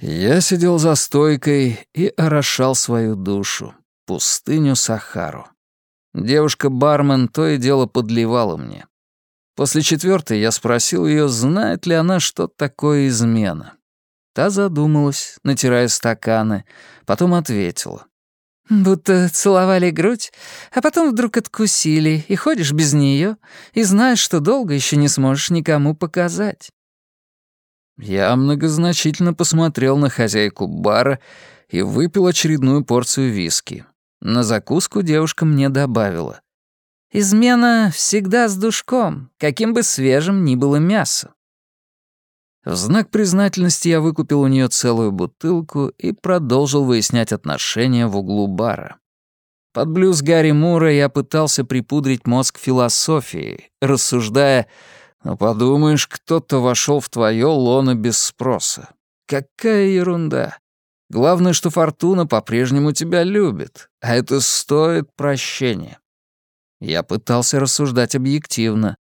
Я сидел за стойкой и орошал свою душу, пустыню Сахару. Девушка-бармен то и дело подливала мне. После четвертой я спросил ее, знает ли она, что такое измена. Та задумалась, натирая стаканы, потом ответила. Будто целовали грудь, а потом вдруг откусили, и ходишь без нее, и знаешь, что долго еще не сможешь никому показать. Я многозначительно посмотрел на хозяйку бара и выпил очередную порцию виски. На закуску девушка мне добавила. «Измена всегда с душком, каким бы свежим ни было мясо». В знак признательности я выкупил у нее целую бутылку и продолжил выяснять отношения в углу бара. Под блюз Гарри Мура я пытался припудрить мозг философией, рассуждая, ну подумаешь, кто-то вошел в твое лоно без спроса. Какая ерунда. Главное, что Фортуна по-прежнему тебя любит, а это стоит прощения. Я пытался рассуждать объективно.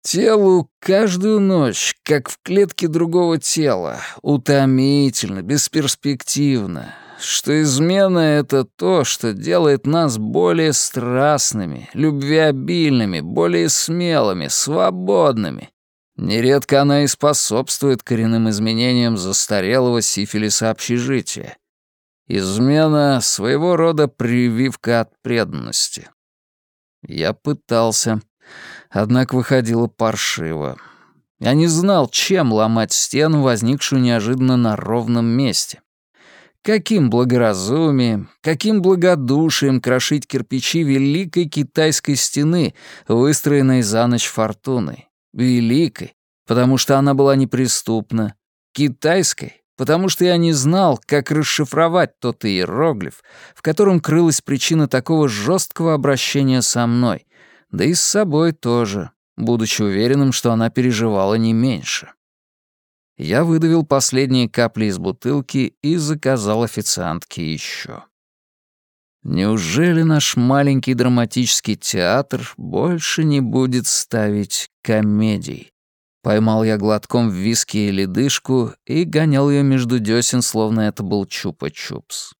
Телу каждую ночь, как в клетке другого тела, утомительно, бесперспективно, что измена — это то, что делает нас более страстными, любвеобильными, более смелыми, свободными. Нередко она и способствует коренным изменениям застарелого сифилиса общежития. Измена — своего рода прививка от преданности. Я пытался, однако выходило паршиво. Я не знал, чем ломать стену, возникшую неожиданно на ровном месте. Каким благоразумием, каким благодушием крошить кирпичи великой китайской стены, выстроенной за ночь фортуной. Великой, потому что она была неприступна. Китайской, потому что я не знал, как расшифровать тот иероглиф, в котором крылась причина такого жесткого обращения со мной, да и с собой тоже, будучи уверенным, что она переживала не меньше. Я выдавил последние капли из бутылки и заказал официантке еще. Неужели наш маленький драматический театр больше не будет ставить комедий? Поймал я глотком в виски и ледышку и гонял ее между десен, словно это был чупа-чупс.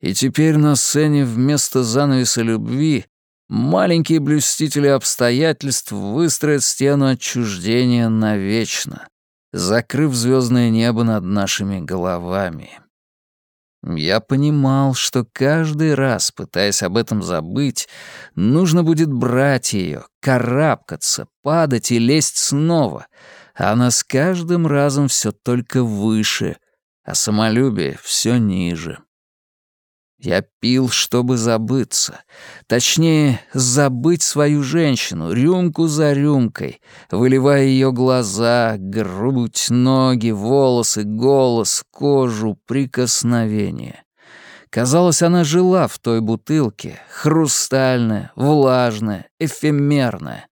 И теперь на сцене вместо занавеса любви маленькие блюстители обстоятельств выстроят стену отчуждения навечно, закрыв звездное небо над нашими головами. Я понимал, что каждый раз, пытаясь об этом забыть, нужно будет брать ее, карабкаться, падать и лезть снова, она с каждым разом все только выше, а самолюбие все ниже. Я пил, чтобы забыться. Точнее, забыть свою женщину, рюмку за рюмкой, выливая ее глаза, грудь, ноги, волосы, голос, кожу, прикосновение. Казалось, она жила в той бутылке, хрустальная, влажная, эфемерная.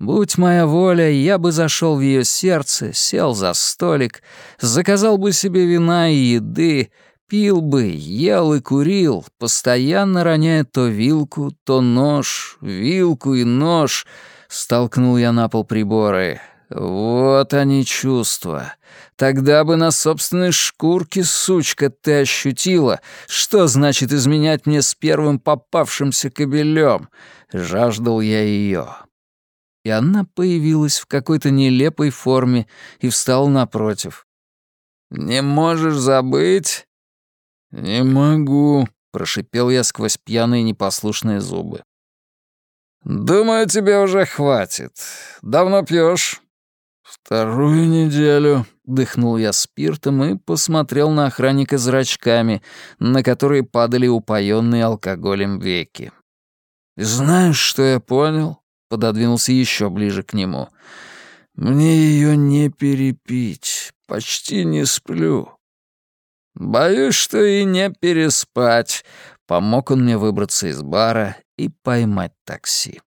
Будь моя воля, я бы зашел в ее сердце, сел за столик, заказал бы себе вина и еды, Пил бы, ел и курил, постоянно роняя то вилку, то нож, вилку и нож. Столкнул я на пол приборы. Вот они чувства. Тогда бы на собственной шкурке, сучка, ты ощутила, что значит изменять мне с первым попавшимся кобелем. Жаждал я ее. И она появилась в какой-то нелепой форме и встала напротив. «Не можешь забыть?» «Не могу», — прошипел я сквозь пьяные непослушные зубы. «Думаю, тебе уже хватит. Давно пьешь?» «Вторую неделю», — дыхнул я спиртом и посмотрел на охранника зрачками, на которые падали упоенные алкоголем веки. «Знаешь, что я понял?» — пододвинулся еще ближе к нему. «Мне ее не перепить. Почти не сплю. «Боюсь, что и не переспать», — помог он мне выбраться из бара и поймать такси.